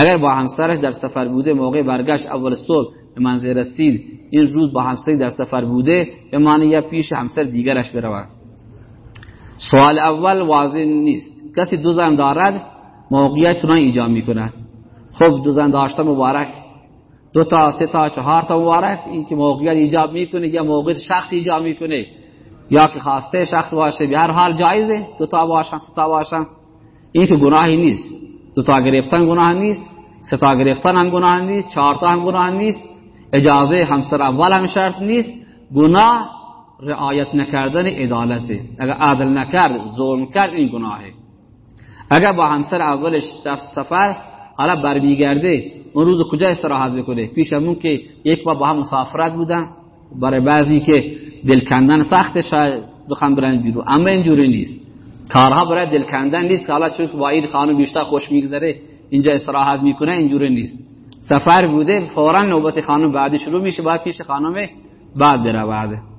اگر با همسرش در سفر بوده موقع برگشت اول صبح به منزل رسید این روز با همسری در سفر بوده به معنی یا پیش همسر دیگرش برود. سوال اول واضح نیست. کسی دو زن دارد موقعیت چنان ایجاب می‌کند. خب دو زن داشته مبارک. دو تا سه تا چهار تا مبارک این که موقعیت ایجاب می‌کنه یا موقعیت شخص ایجاب می‌کنه. یا که خواسته شخص باشه به هر حال جایزه دو تا باشن سه تا باشن. این که گناهی نیست. دو تا گرفتن گناه نیست سه تا گرفتن هم گناه نیست چهار تا هم گناه نیست. اجازه همسر اول هم شرط نیست. گناه رعایت نکردن عدالته. اگر عدل نکرد ظلم کرد این گناهه. اگر با همسر اولش سفر حالا برمیگرده اون روز کجا استراحت بکنه پیش همون که یک بار با هم مسافرت بودن. برای بعضی که دل کندن سخت شاید بخوام برن بیرون. اما اینجوری نیست. کارها برای دل کندن نیست. حالا چون با این خانم بیشتر خوش میگذره اینجا استراحت می‌کنه اینجوری نیست. سفر بوده فورا نوبت خانم بعدی شروع میشه. باید پیش خانم بعد بره بعد